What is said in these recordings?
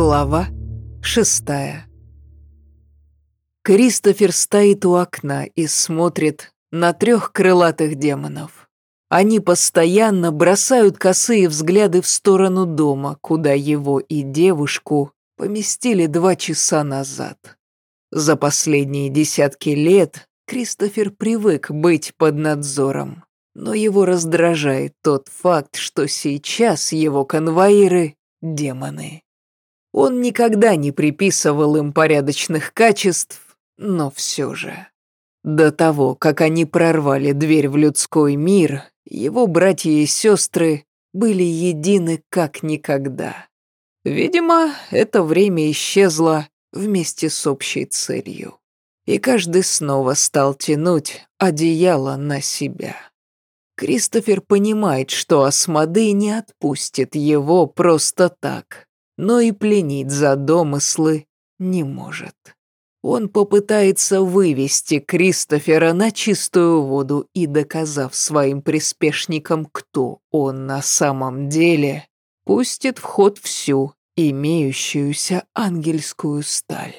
Глава шестая Кристофер стоит у окна и смотрит на трех крылатых демонов. Они постоянно бросают косые взгляды в сторону дома, куда его и девушку поместили два часа назад. За последние десятки лет Кристофер привык быть под надзором, но его раздражает тот факт, что сейчас его конвоиры — демоны. Он никогда не приписывал им порядочных качеств, но все же. До того, как они прорвали дверь в людской мир, его братья и сестры были едины как никогда. Видимо, это время исчезло вместе с общей целью. И каждый снова стал тянуть одеяло на себя. Кристофер понимает, что Асмодей не отпустит его просто так но и пленить за домыслы не может. Он попытается вывести Кристофера на чистую воду и, доказав своим приспешникам, кто он на самом деле, пустит в ход всю имеющуюся ангельскую сталь.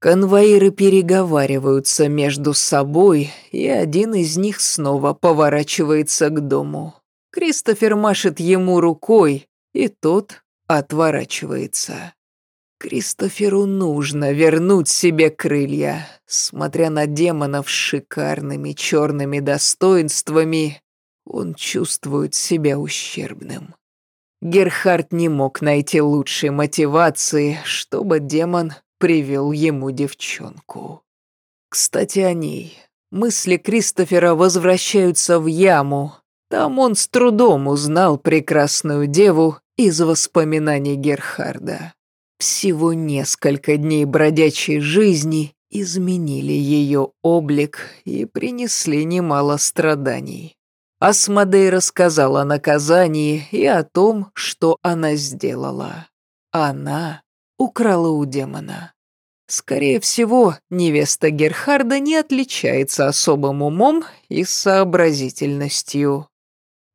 Конвоиры переговариваются между собой, и один из них снова поворачивается к дому. Кристофер машет ему рукой, и тот отворачивается. Кристоферу нужно вернуть себе крылья. Смотря на демонов с шикарными черными достоинствами, он чувствует себя ущербным. Герхард не мог найти лучшей мотивации, чтобы демон привел ему девчонку. Кстати, о ней. Мысли Кристофера возвращаются в яму. Там он с трудом узнал прекрасную деву из воспоминаний Герхарда. Всего несколько дней бродячей жизни изменили ее облик и принесли немало страданий. Асмодей рассказал о наказании и о том, что она сделала. Она украла у демона. Скорее всего, невеста Герхарда не отличается особым умом и сообразительностью.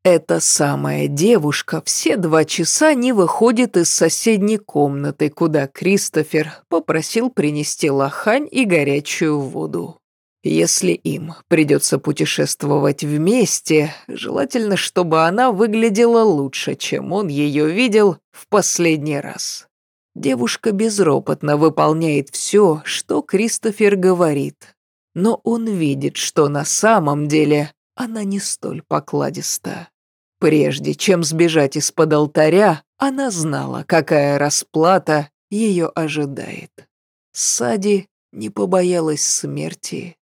Эта самая девушка все два часа не выходит из соседней комнаты, куда Кристофер попросил принести лохань и горячую воду. Если им придется путешествовать вместе, желательно, чтобы она выглядела лучше, чем он ее видел в последний раз. Девушка безропотно выполняет все, что Кристофер говорит. Но он видит, что на самом деле она не столь покладиста. Прежде чем сбежать из-под алтаря, она знала, какая расплата ее ожидает. Сади не побоялась смерти.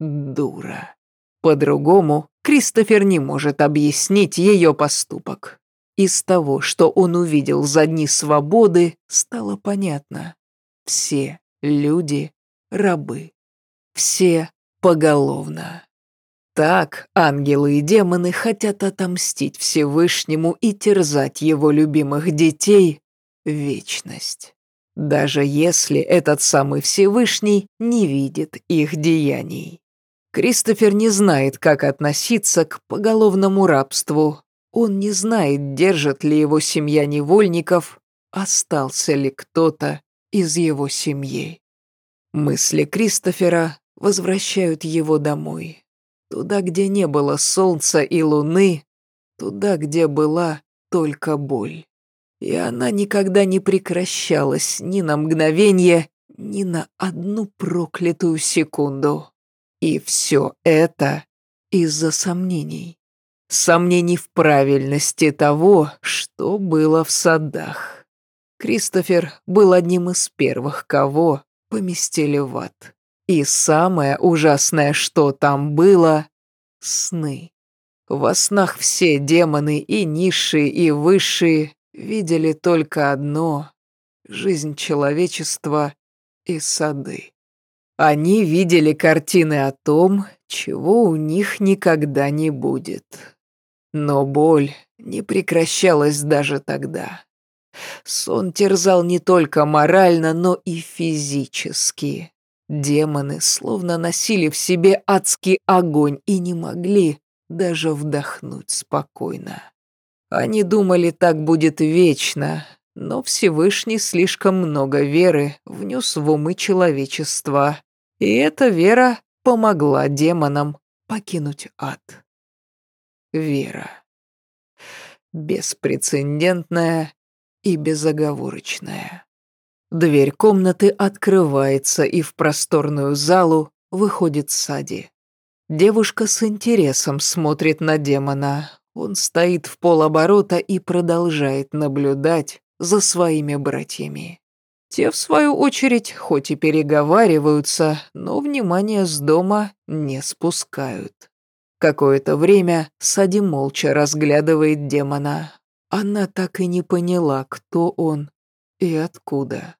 Дура. По-другому Кристофер не может объяснить ее поступок. Из того, что он увидел за дни свободы, стало понятно. Все люди — рабы. Все поголовно. Так ангелы и демоны хотят отомстить Всевышнему и терзать его любимых детей вечность. Даже если этот самый Всевышний не видит их деяний. Кристофер не знает, как относиться к поголовному рабству. Он не знает, держит ли его семья невольников, остался ли кто-то из его семьи. Мысли Кристофера возвращают его домой. Туда, где не было солнца и луны, туда, где была только боль. И она никогда не прекращалась ни на мгновение, ни на одну проклятую секунду. И все это из-за сомнений. Сомнений в правильности того, что было в садах. Кристофер был одним из первых, кого поместили в ад. И самое ужасное, что там было — сны. Во снах все демоны, и низшие, и высшие, видели только одно — жизнь человечества и сады. Они видели картины о том, чего у них никогда не будет. Но боль не прекращалась даже тогда. Сон терзал не только морально, но и физически. Демоны словно носили в себе адский огонь и не могли даже вдохнуть спокойно. Они думали, так будет вечно, но Всевышний слишком много веры внес в умы человечества, и эта вера помогла демонам покинуть ад. Вера. Беспрецедентная и безоговорочная. Дверь комнаты открывается, и в просторную залу выходит Сади. Девушка с интересом смотрит на демона. Он стоит в полоборота и продолжает наблюдать за своими братьями. Те, в свою очередь, хоть и переговариваются, но внимания с дома не спускают. Какое-то время Сади молча разглядывает демона. Она так и не поняла, кто он и откуда.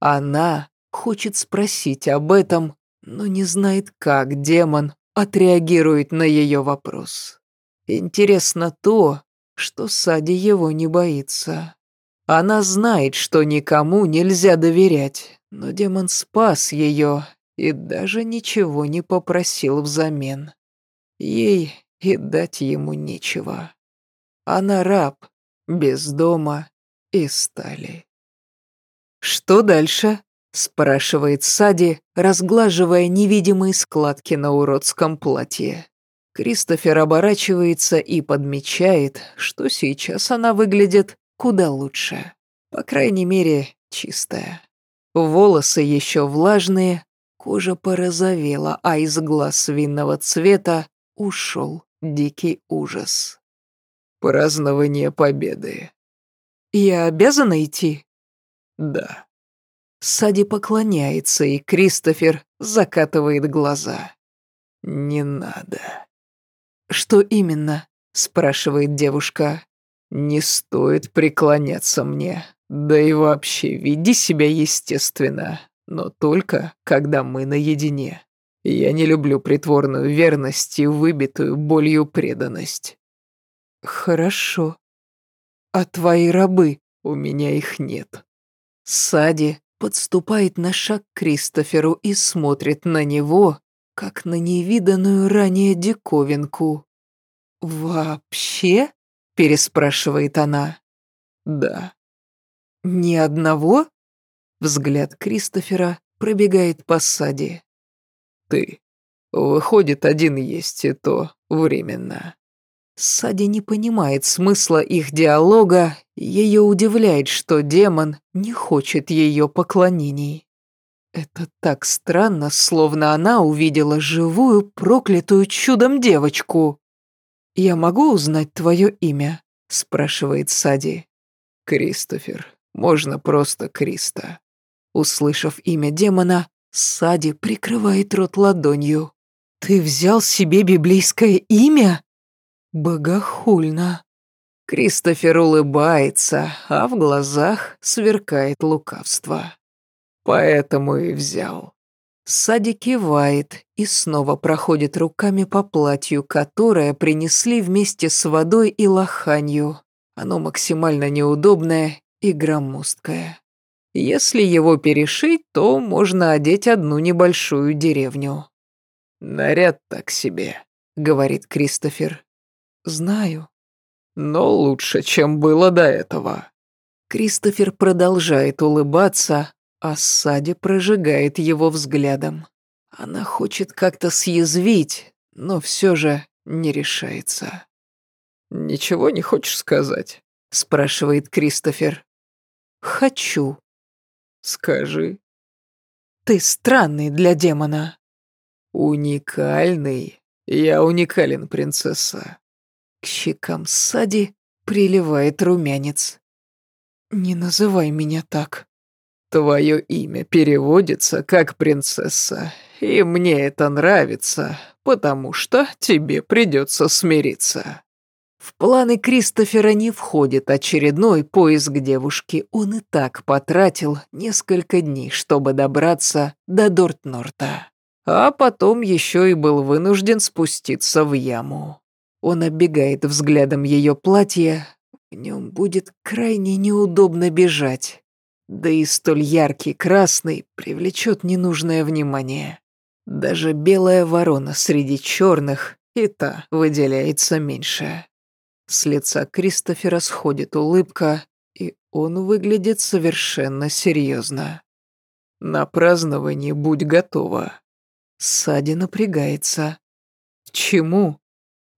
Она хочет спросить об этом, но не знает, как демон отреагирует на ее вопрос. Интересно то, что Сади его не боится. Она знает, что никому нельзя доверять, но демон спас ее и даже ничего не попросил взамен. Ей и дать ему нечего. Она раб, без дома и стали. «Что дальше?» — спрашивает Сади, разглаживая невидимые складки на уродском платье. Кристофер оборачивается и подмечает, что сейчас она выглядит куда лучше. По крайней мере, чистая. Волосы еще влажные, кожа порозовела, а из глаз винного цвета ушел дикий ужас. Празднование победы. «Я обязана идти?» «Да». Сади поклоняется, и Кристофер закатывает глаза. «Не надо». «Что именно?» – спрашивает девушка. «Не стоит преклоняться мне. Да и вообще, веди себя естественно, но только когда мы наедине. Я не люблю притворную верность и выбитую болью преданность». «Хорошо. А твои рабы? У меня их нет». Сади подступает на шаг к Кристоферу и смотрит на него, как на невиданную ранее диковинку. «Вообще?» – переспрашивает она. «Да». «Ни одного?» Взгляд Кристофера пробегает по саде. «Ты. Выходит, один есть, и то временно». Сади не понимает смысла их диалога, ее удивляет, что демон не хочет ее поклонений. Это так странно, словно она увидела живую, проклятую чудом девочку. «Я могу узнать твое имя?» – спрашивает Сади. «Кристофер. Можно просто Криста». Услышав имя демона, Сади прикрывает рот ладонью. «Ты взял себе библейское имя?» «Богохульно». Кристофер улыбается, а в глазах сверкает лукавство. Поэтому и взял. Сади кивает и снова проходит руками по платью, которое принесли вместе с водой и лоханью. Оно максимально неудобное и громоздкое. Если его перешить, то можно одеть одну небольшую деревню. «Наряд так себе», — говорит Кристофер. «Знаю». «Но лучше, чем было до этого». Кристофер продолжает улыбаться, а Сади прожигает его взглядом. Она хочет как-то съязвить, но все же не решается. «Ничего не хочешь сказать?» — спрашивает Кристофер. «Хочу». «Скажи». «Ты странный для демона». «Уникальный. Я уникален, принцесса. К щекам Сади приливает румянец. «Не называй меня так». «Твое имя переводится как принцесса, и мне это нравится, потому что тебе придется смириться». В планы Кристофера не входит очередной поиск девушки. Он и так потратил несколько дней, чтобы добраться до Дортнорта. А потом еще и был вынужден спуститься в яму. Он оббегает взглядом ее платье. В нем будет крайне неудобно бежать. Да и столь яркий красный привлечет ненужное внимание. Даже белая ворона среди черных и та выделяется меньше. С лица Кристофера сходит улыбка, и он выглядит совершенно серьезно. На праздновании будь готова. Сади напрягается. Чему?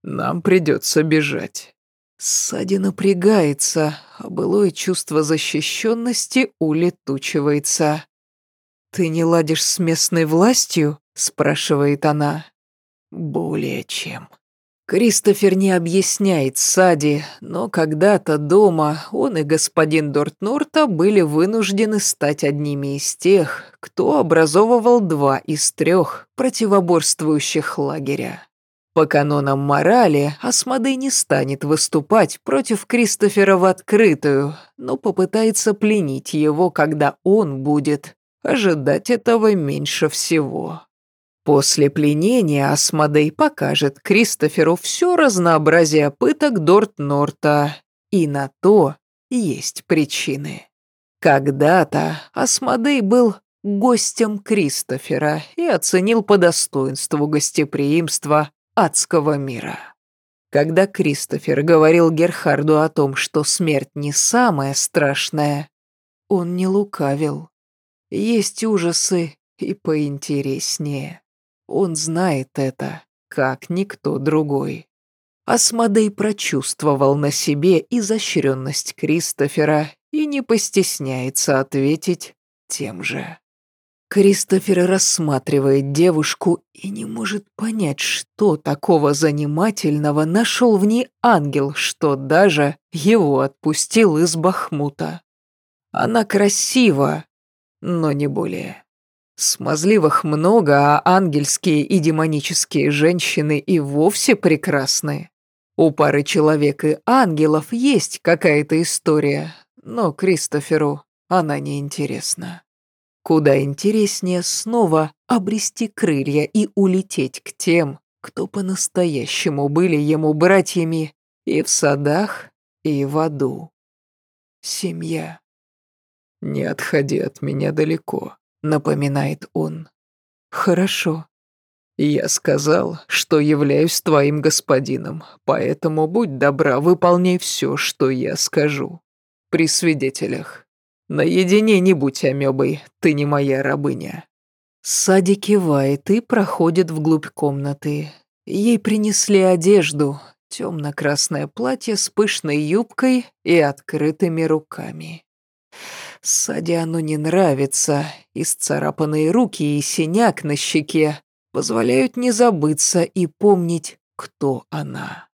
Нам придется бежать. Сади напрягается, а былое чувство защищенности улетучивается. «Ты не ладишь с местной властью?» – спрашивает она. «Более чем». Кристофер не объясняет Сади, но когда-то дома он и господин Дортнорта были вынуждены стать одними из тех, кто образовывал два из трех противоборствующих лагеря. По канонам морали, Асмодей не станет выступать против Кристофера в открытую, но попытается пленить его, когда он будет ожидать этого меньше всего. После пленения Асмодей покажет Кристоферу все разнообразие пыток Дорт-Норта, и на то есть причины. Когда-то Асмодей был гостем Кристофера и оценил по достоинству гостеприимства адского мира. Когда Кристофер говорил Герхарду о том, что смерть не самое страшное, он не лукавил. Есть ужасы и поинтереснее. Он знает это, как никто другой. Асмодей прочувствовал на себе изощренность Кристофера и не постесняется ответить тем же. Кристофер рассматривает девушку и не может понять, что такого занимательного нашел в ней ангел, что даже его отпустил из Бахмута. Она красива, но не более. Смазливых много, а ангельские и демонические женщины и вовсе прекрасны. У пары человек и ангелов есть какая-то история, но Кристоферу она не интересна. Куда интереснее снова обрести крылья и улететь к тем, кто по-настоящему были ему братьями и в садах, и в аду. Семья. Не отходи от меня далеко напоминает он. Хорошо. Я сказал, что являюсь твоим господином, поэтому будь добра, выполняй все, что я скажу. При свидетелях. Наедине не будь амебой, ты не моя рабыня. Сади кивает и проходит вглубь комнаты. Ей принесли одежду, темно-красное платье с пышной юбкой и открытыми руками. Саде оно не нравится, исцарапанные руки и синяк на щеке позволяют не забыться и помнить, кто она.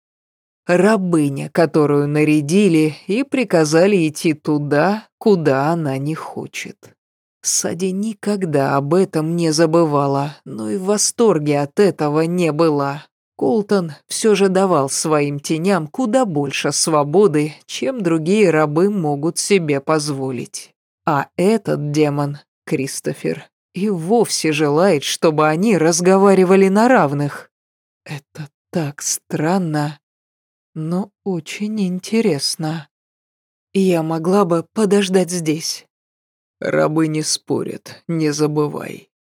Рабыня, которую нарядили и приказали идти туда, куда она не хочет. Сади никогда об этом не забывала, но и в восторге от этого не была. Колтон все же давал своим теням куда больше свободы, чем другие рабы могут себе позволить. А этот демон, Кристофер, и вовсе желает, чтобы они разговаривали на равных. Это так странно, но очень интересно. Я могла бы подождать здесь. Рабы не спорят, не забывай.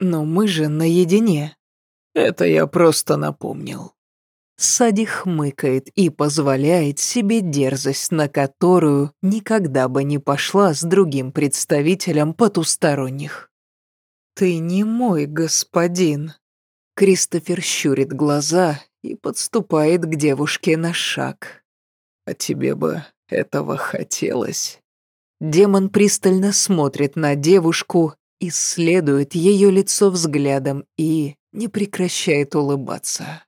Но мы же наедине. Это я просто напомнил. Сади хмыкает и позволяет себе дерзость, на которую никогда бы не пошла с другим представителем потусторонних. «Ты не мой господин». Кристофер щурит глаза и подступает к девушке на шаг. «А тебе бы этого хотелось?» Демон пристально смотрит на девушку, исследует ее лицо взглядом и не прекращает улыбаться.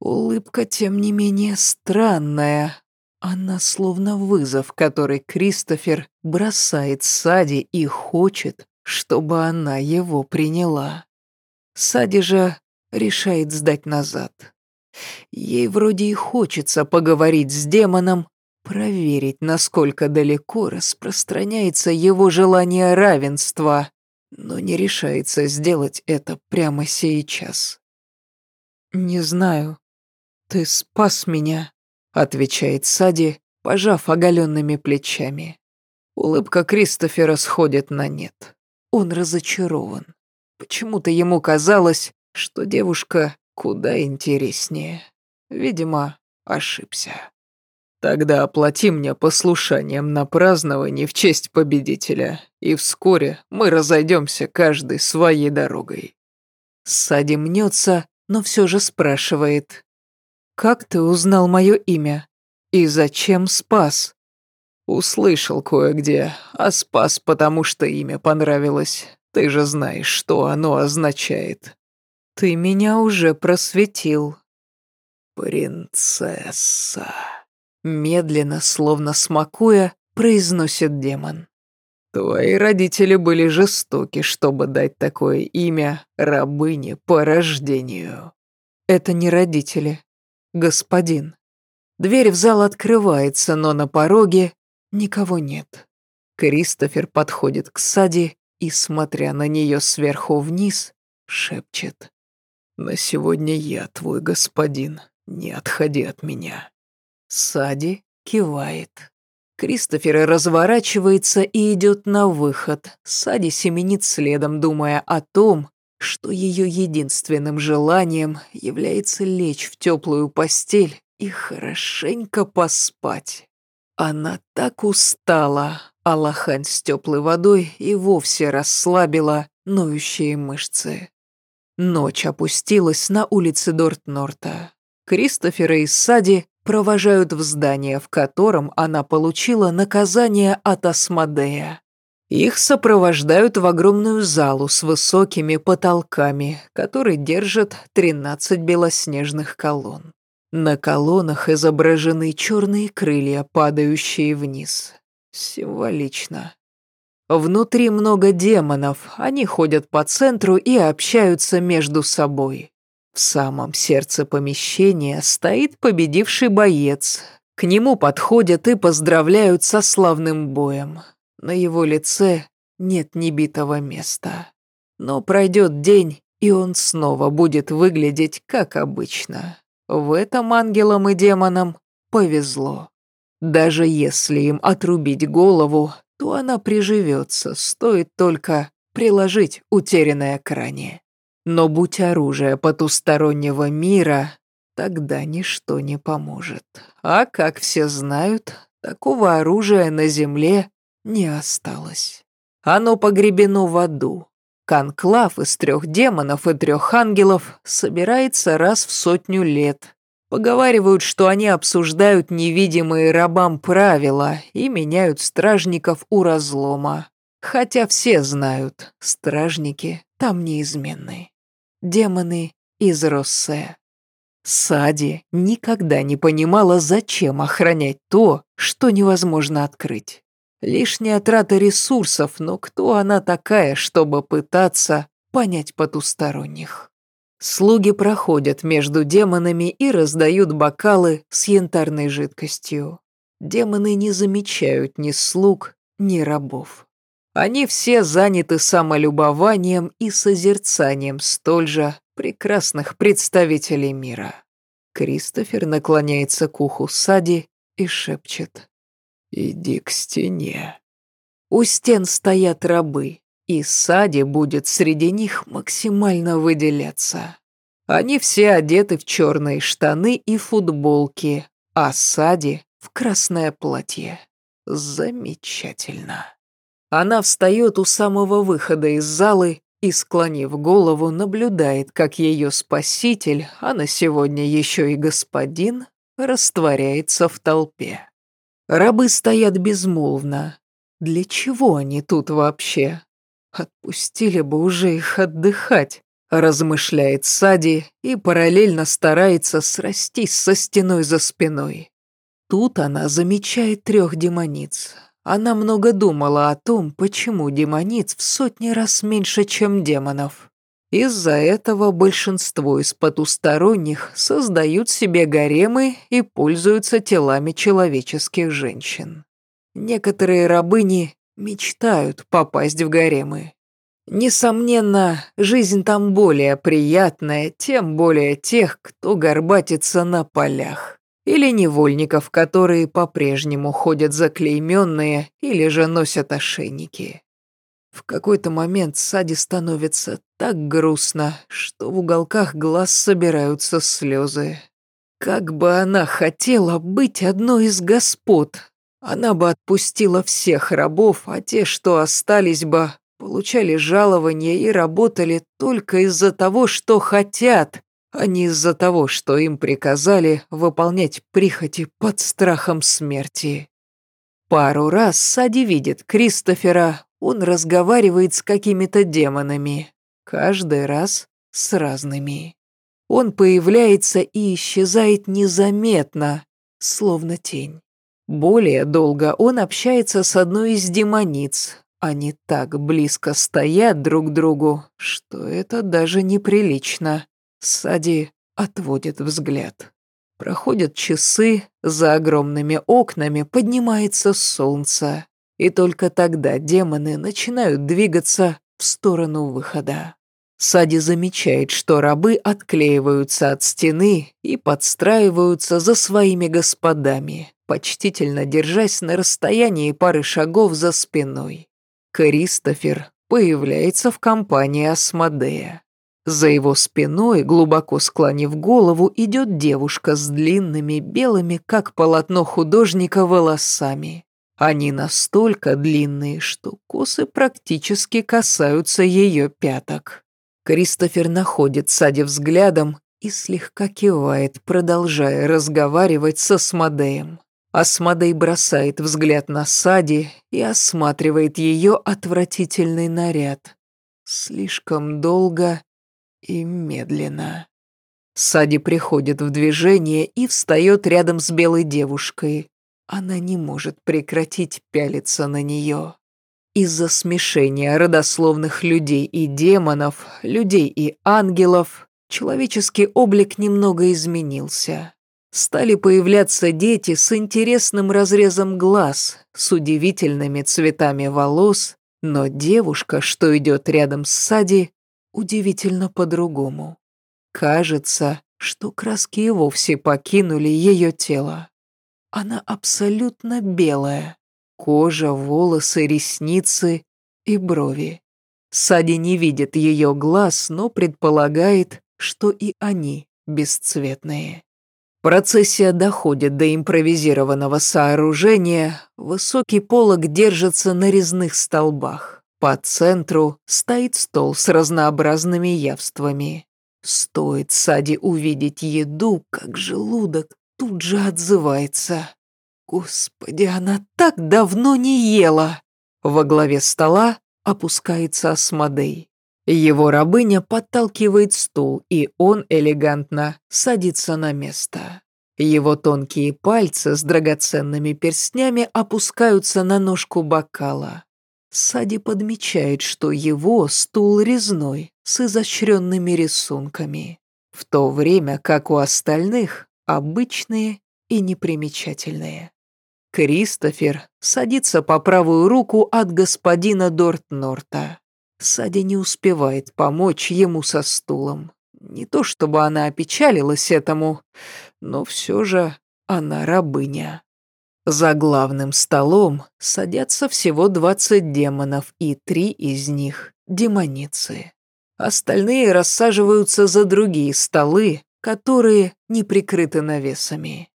Улыбка, тем не менее, странная. Она словно вызов, который Кристофер бросает Сади и хочет, чтобы она его приняла. Сади же решает сдать назад. Ей вроде и хочется поговорить с демоном, проверить, насколько далеко распространяется его желание равенства, но не решается сделать это прямо сейчас. «Не знаю», «Ты спас меня», — отвечает Сади, пожав оголенными плечами. Улыбка Кристофера сходит на нет. Он разочарован. Почему-то ему казалось, что девушка куда интереснее. Видимо, ошибся. Тогда оплати мне послушанием на празднование в честь победителя, и вскоре мы разойдемся каждый своей дорогой. Сади мнется, но все же спрашивает. «Как ты узнал мое имя? И зачем спас?» Услышал кое-где, а спас, потому что имя понравилось. Ты же знаешь, что оно означает. Ты меня уже просветил. Принцесса. Медленно, словно смакуя, произносит демон. Твои родители были жестоки, чтобы дать такое имя рабыне по рождению. Это не родители, господин. Дверь в зал открывается, но на пороге никого нет. Кристофер подходит к Сади и, смотря на нее сверху вниз, шепчет. «На сегодня я твой господин, не отходи от меня». Сади кивает. Кристофер разворачивается и идет на выход. Сади семенит следом, думая о том, что ее единственным желанием является лечь в теплую постель и хорошенько поспать. Она так устала, а лохань с теплой водой и вовсе расслабила ноющие мышцы. Ночь опустилась на улице Дортнорта. Кристофера и Сади провожают в здание, в котором она получила наказание от Асмодея. Их сопровождают в огромную залу с высокими потолками, который держат 13 белоснежных колонн. На колоннах изображены черные крылья, падающие вниз. Символично. Внутри много демонов, они ходят по центру и общаются между собой. В самом сердце помещения стоит победивший боец. К нему подходят и поздравляют со славным боем. На его лице нет небитого места. Но пройдет день, и он снова будет выглядеть как обычно. В этом ангелам и демонам повезло. Даже если им отрубить голову, то она приживется, стоит только приложить утерянное к ране. Но будь оружие потустороннего мира, тогда ничто не поможет. А как все знают, такого оружия на земле не осталось. Оно погребено в аду. Конклав из трех демонов и трех ангелов собирается раз в сотню лет. Поговаривают, что они обсуждают невидимые рабам правила и меняют стражников у разлома. Хотя все знают, стражники там неизменные демоны из Россе. Сади никогда не понимала, зачем охранять то, что невозможно открыть. Лишняя трата ресурсов, но кто она такая, чтобы пытаться понять потусторонних? Слуги проходят между демонами и раздают бокалы с янтарной жидкостью. Демоны не замечают ни слуг, ни рабов. Они все заняты самолюбованием и созерцанием столь же прекрасных представителей мира. Кристофер наклоняется к уху Сади и шепчет. «Иди к стене». У стен стоят рабы, и Сади будет среди них максимально выделяться. Они все одеты в черные штаны и футболки, а Сади в красное платье. Замечательно. Она встает у самого выхода из залы и, склонив голову, наблюдает, как ее спаситель, а на сегодня еще и господин, растворяется в толпе. Рабы стоят безмолвно. Для чего они тут вообще? Отпустили бы уже их отдыхать, размышляет Сади и параллельно старается срастись со стеной за спиной. Тут она замечает трех демониц. Она много думала о том, почему демониц в сотни раз меньше, чем демонов. Из-за этого большинство из потусторонних создают себе гаремы и пользуются телами человеческих женщин. Некоторые рабыни мечтают попасть в гаремы. Несомненно, жизнь там более приятная, тем более тех, кто горбатится на полях или невольников, которые по-прежнему ходят заклейменные или же носят ошейники. В какой-то момент Сади становится так грустно, что в уголках глаз собираются слезы. Как бы она хотела быть одной из господ. Она бы отпустила всех рабов, а те, что остались бы, получали жалования и работали только из-за того, что хотят, а не из-за того, что им приказали выполнять прихоти под страхом смерти. Пару раз Сади видит Кристофера, он разговаривает с какими-то демонами, каждый раз с разными. Он появляется и исчезает незаметно, словно тень. Более долго он общается с одной из демониц. Они так близко стоят друг к другу, что это даже неприлично. Сади отводит взгляд. Проходят часы, за огромными окнами поднимается солнце, и только тогда демоны начинают двигаться в сторону выхода. Сади замечает, что рабы отклеиваются от стены и подстраиваются за своими господами, почтительно держась на расстоянии пары шагов за спиной. Кристофер появляется в компании Асмодея. За его спиной, глубоко склонив голову, идет девушка с длинными, белыми, как полотно художника, волосами. Они настолько длинные, что косы практически касаются ее пяток. Кристофер находит Сади взглядом и слегка кивает, продолжая разговаривать со Смодеем. Асмодей бросает взгляд на Сади и осматривает ее отвратительный наряд. Слишком долго и медленно. Сади приходит в движение и встает рядом с белой девушкой. Она не может прекратить пялиться на нее. Из-за смешения родословных людей и демонов, людей и ангелов, человеческий облик немного изменился. Стали появляться дети с интересным разрезом глаз, с удивительными цветами волос, но девушка, что идет рядом с Сади, удивительно по-другому. Кажется, что краски и вовсе покинули ее тело. Она абсолютно белая. Кожа, волосы, ресницы и брови. Сади не видит ее глаз, но предполагает, что и они бесцветные. Процессия доходит до импровизированного сооружения, высокий полог держится на резных столбах. По центру стоит стол с разнообразными явствами. Стоит Сади увидеть еду, как желудок тут же отзывается. Господи, она так давно не ела. Во главе стола опускается Асмодей. Его рабыня подталкивает стул, и он элегантно садится на место. Его тонкие пальцы с драгоценными перстнями опускаются на ножку бокала. Сади подмечает, что его стул резной, с изощренными рисунками, в то время как у остальных обычные и непримечательные. Кристофер садится по правую руку от господина Дортнорта. Сади не успевает помочь ему со стулом. Не то чтобы она опечалилась этому, но все же она рабыня. За главным столом садятся всего двадцать демонов, и три из них — демоницы. Остальные рассаживаются за другие столы, которые не прикрыты навесами.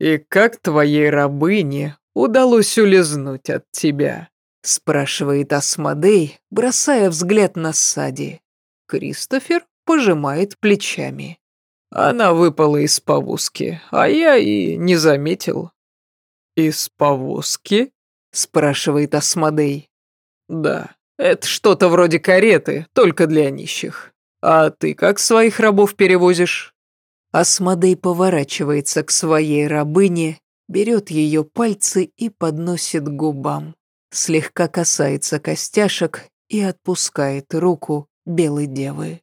«И как твоей рабыне удалось улизнуть от тебя?» — спрашивает Асмодей, бросая взгляд на Сади. Кристофер пожимает плечами. Она выпала из повозки, а я и не заметил. «Из повозки?» — спрашивает Асмодей. «Да, это что-то вроде кареты, только для нищих. А ты как своих рабов перевозишь?» Асмодей поворачивается к своей рабыне, берет ее пальцы и подносит к губам. Слегка касается костяшек и отпускает руку белой девы.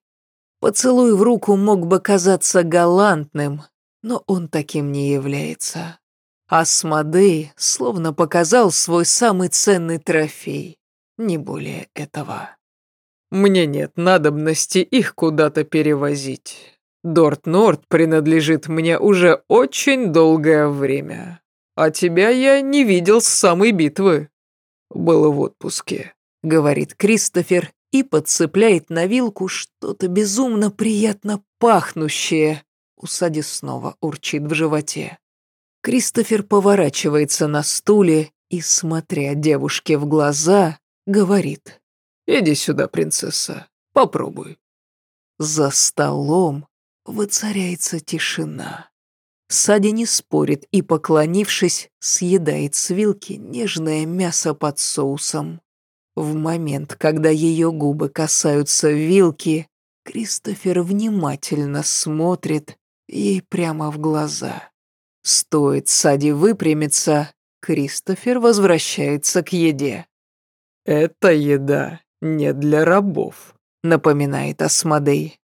Поцелуй в руку мог бы казаться галантным, но он таким не является. Асмодей словно показал свой самый ценный трофей, не более этого. Мне нет надобности их куда-то перевозить. Дорт-Норд принадлежит мне уже очень долгое время. А тебя я не видел с самой битвы. Было в отпуске, говорит Кристофер и подцепляет на вилку что-то безумно приятно пахнущее. у Сади снова урчит в животе. Кристофер поворачивается на стуле и, смотря девушке в глаза, говорит. «Иди сюда, принцесса, попробуй». За столом воцаряется тишина. Сади не спорит и, поклонившись, съедает с вилки нежное мясо под соусом. В момент, когда ее губы касаются вилки, Кристофер внимательно смотрит ей прямо в глаза. Стоит Сади выпрямиться, Кристофер возвращается к еде. «Это еда не для рабов», — напоминает Асмодей.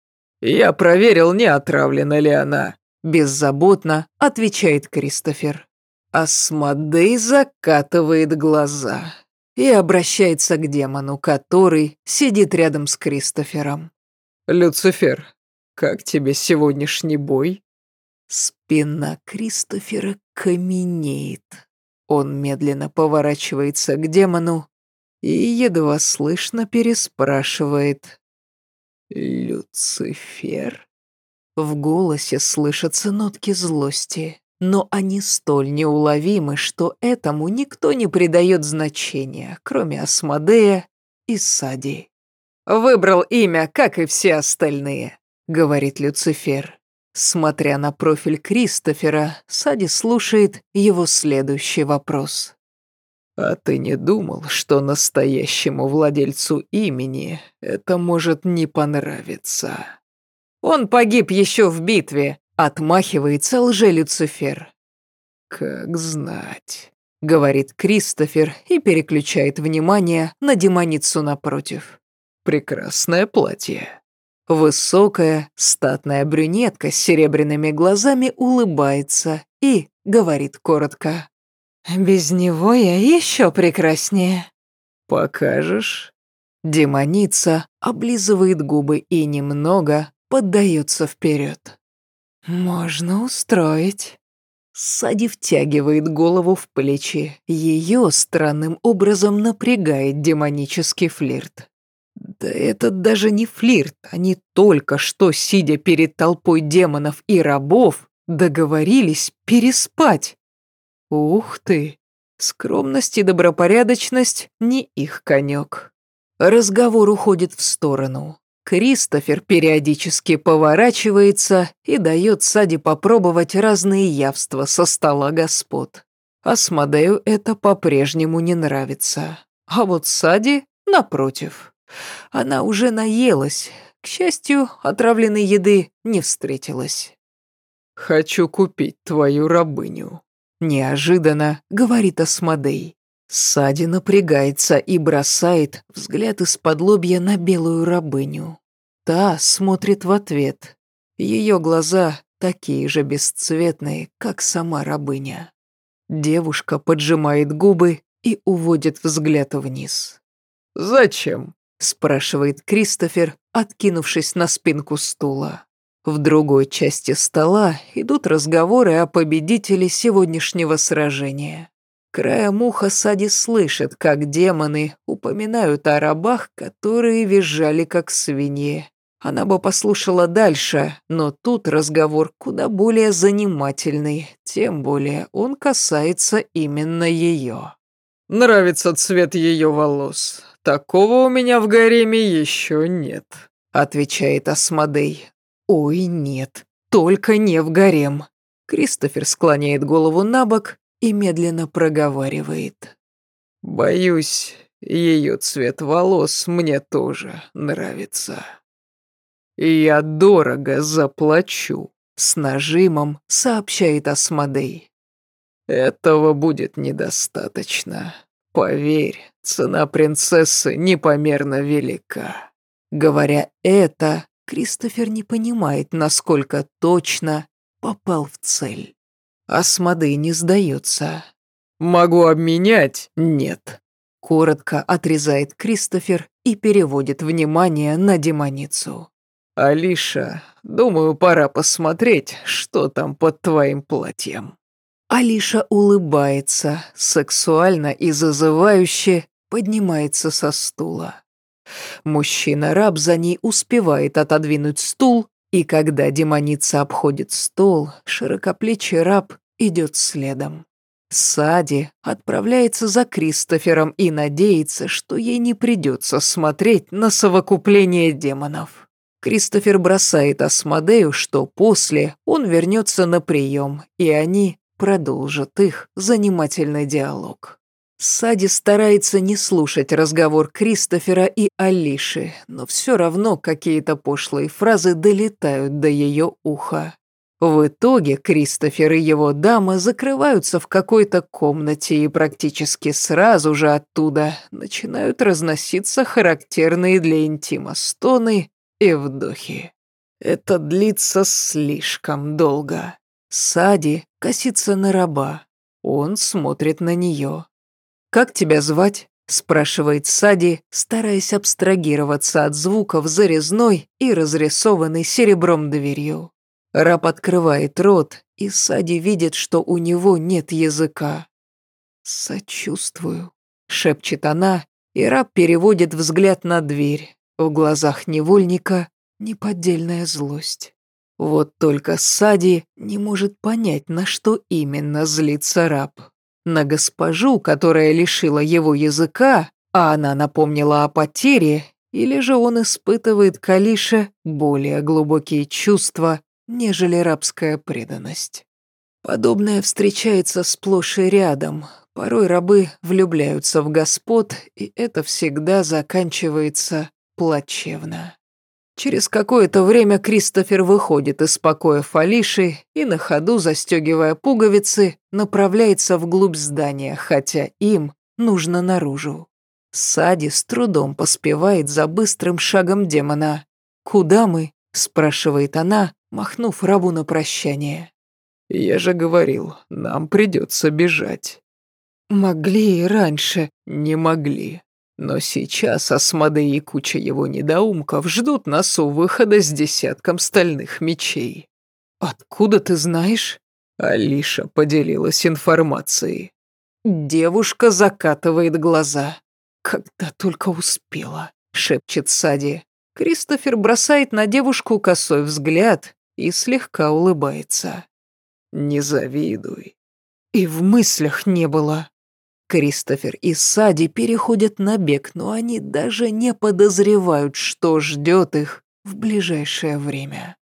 «Я проверил, не отравлена ли она», — беззаботно отвечает Кристофер. Асмодей закатывает глаза и обращается к демону, который сидит рядом с Кристофером. «Люцифер, как тебе сегодняшний бой?» Спина Кристофера каменеет. Он медленно поворачивается к демону и едва слышно переспрашивает. «Люцифер?» В голосе слышатся нотки злости, но они столь неуловимы, что этому никто не придает значения, кроме Асмодея и Сади. «Выбрал имя, как и все остальные», — говорит Люцифер. Смотря на профиль Кристофера, Сади слушает его следующий вопрос. «А ты не думал, что настоящему владельцу имени это может не понравиться?» «Он погиб еще в битве», — отмахивается лже-Люцифер. «Как знать», — говорит Кристофер и переключает внимание на демоницу напротив. «Прекрасное платье». Высокая, статная брюнетка с серебряными глазами улыбается и говорит коротко. «Без него я еще прекраснее». «Покажешь?» Демоница облизывает губы и немного поддается вперед. «Можно устроить». Сади втягивает голову в плечи. Ее странным образом напрягает демонический флирт. Да это даже не флирт, они только что, сидя перед толпой демонов и рабов, договорились переспать. Ух ты, скромность и добропорядочность не их конек. Разговор уходит в сторону. Кристофер периодически поворачивается и дает Сади попробовать разные явства со стола господ. Асмодею это по-прежнему не нравится. А вот Сади, напротив, она уже наелась. К счастью, отравленной еды не встретилась. «Хочу купить твою рабыню», — неожиданно говорит Асмодей. Сади напрягается и бросает взгляд из-под лобья на белую рабыню. Та смотрит в ответ. Ее глаза такие же бесцветные, как сама рабыня. Девушка поджимает губы и уводит взгляд вниз. «Зачем?» спрашивает Кристофер, откинувшись на спинку стула. В другой части стола идут разговоры о победителе сегодняшнего сражения. Краем уха Сади слышит, как демоны упоминают о рабах, которые визжали как свиньи. Она бы послушала дальше, но тут разговор куда более занимательный, тем более он касается именно ее. «Нравится цвет ее волос. Такого у меня в гареме еще нет», — отвечает Асмодей. «Ой, нет, только не в гарем». Кристофер склоняет голову на бок и медленно проговаривает. «Боюсь, ее цвет волос мне тоже нравится. Я дорого заплачу», — с нажимом сообщает Асмодей. «Этого будет недостаточно. Поверь, цена принцессы непомерно велика. Говоря это, Кристофер не понимает, насколько точно попал в цель. Асмодей не сдается. «Могу обменять?» «Нет». Коротко отрезает Кристофер и переводит внимание на демоницу. «Алиша, думаю, пора посмотреть, что там под твоим платьем». Алиша улыбается, сексуально и зазывающе поднимается со стула. Мужчина-раб за ней успевает отодвинуть стул И когда демоница обходит стол, широкоплечий раб идет следом. Сади отправляется за Кристофером и надеется, что ей не придется смотреть на совокупление демонов. Кристофер бросает Асмодею, что после он вернется на прием, и они продолжат их занимательный диалог. Сади старается не слушать разговор Кристофера и Алиши, но все равно какие-то пошлые фразы долетают до ее уха. В итоге Кристофер и его дама закрываются в какой-то комнате и практически сразу же оттуда начинают разноситься характерные для интима стоны и вдохи. Это длится слишком долго. Сади косится на раба. Он смотрит на нее. «Как тебя звать?» – спрашивает Сади, стараясь абстрагироваться от звуков зарезной и разрисованной серебром дверью. Раб открывает рот, и Сади видит, что у него нет языка. «Сочувствую», — шепчет она, и раб переводит взгляд на дверь. В глазах невольника неподдельная злость. Вот только Сади не может понять, на что именно злится раб. На госпожу, которая лишила его языка, а она напомнила о потере, или же он испытывает к Алише более глубокие чувства, нежели рабская преданность. Подобное встречается сплошь и рядом. Порой рабы влюбляются в господ, и это всегда заканчивается плачевно. Через какое-то время Кристофер выходит из покоя Фалиши и на ходу, застегивая пуговицы, направляется вглубь здания, хотя им нужно наружу. Сади с трудом поспевает за быстрым шагом демона. «Куда мы?» – спрашивает она, махнув рабу на прощание. «Я же говорил, нам придется бежать». «Могли и раньше». «Не могли. Но сейчас Асмодей и куча его недоумков ждут нас у выхода с десятком стальных мечей». «Откуда ты знаешь?» Алиша поделилась информацией. Девушка закатывает глаза. «Когда только успела», — шепчет Сади. Кристофер бросает на девушку косой взгляд и слегка улыбается. «Не завидуй». И в мыслях не было. Кристофер и Сади переходят на бег, но они даже не подозревают, что ждет их в ближайшее время.